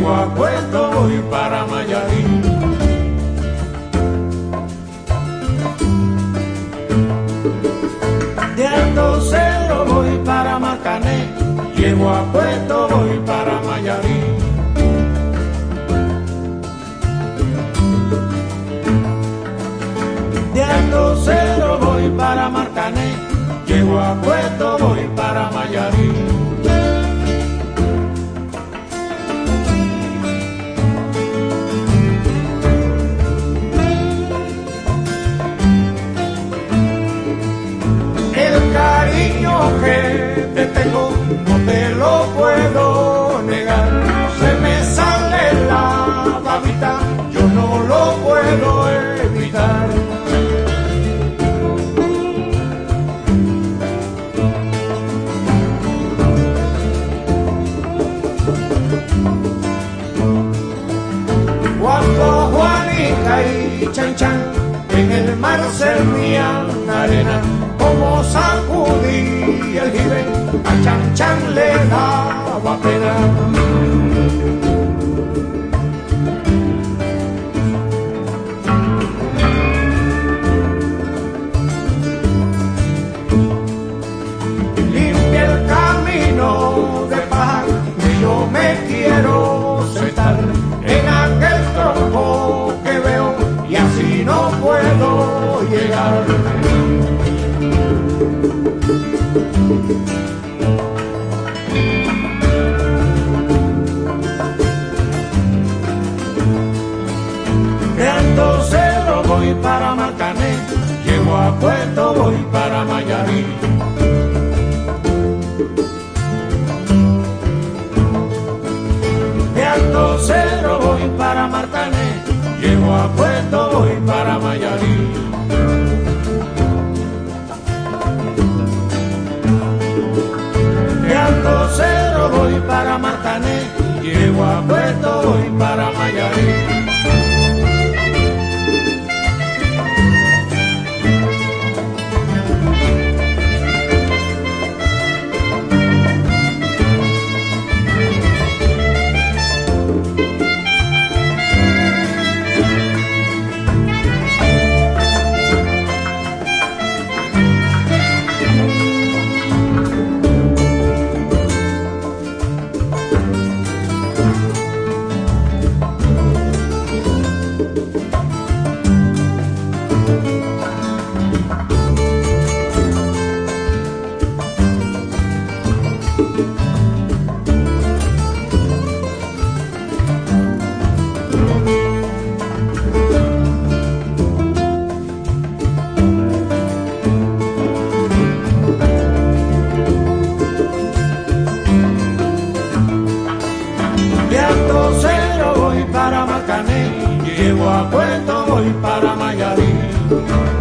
llego a Puerto, voy para Mayarí. De Alto voy para Macané, llego a Puerto, voy para Mayarí. De Alto voy para Marcané, llego a Puerto, voy para Mayarí. Te lo puedo negar. Se me sale la babita, yo no lo puedo evitar. Cuando Juanica y Chan Chan servían arena, como sacudí el jibe, a Chan Chan le daba pena. De Alto Cedro voy para Marcané, llego a Puerto, voy para Mayarí. De Alto Cedro voy para Marcané, llego a Puerto, voy para Mayarí. Cedro voy para Marcané, llego a Puerto, voy para Mayarí. De